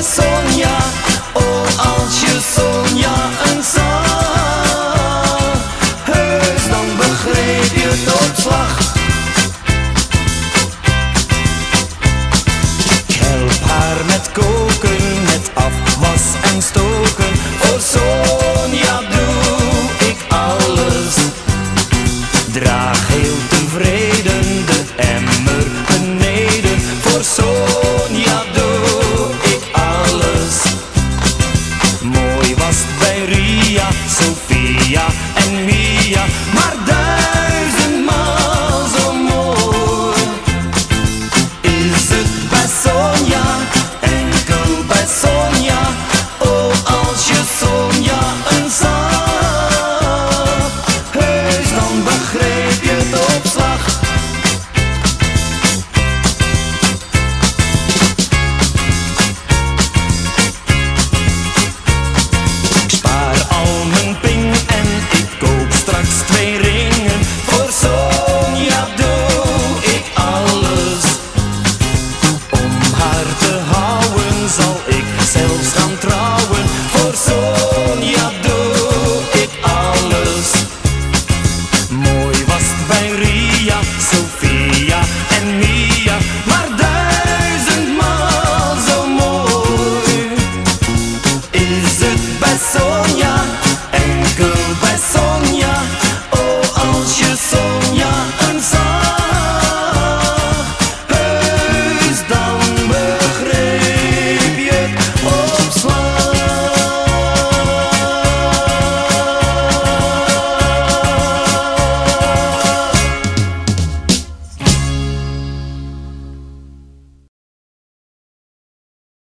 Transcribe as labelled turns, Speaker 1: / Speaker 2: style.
Speaker 1: começou.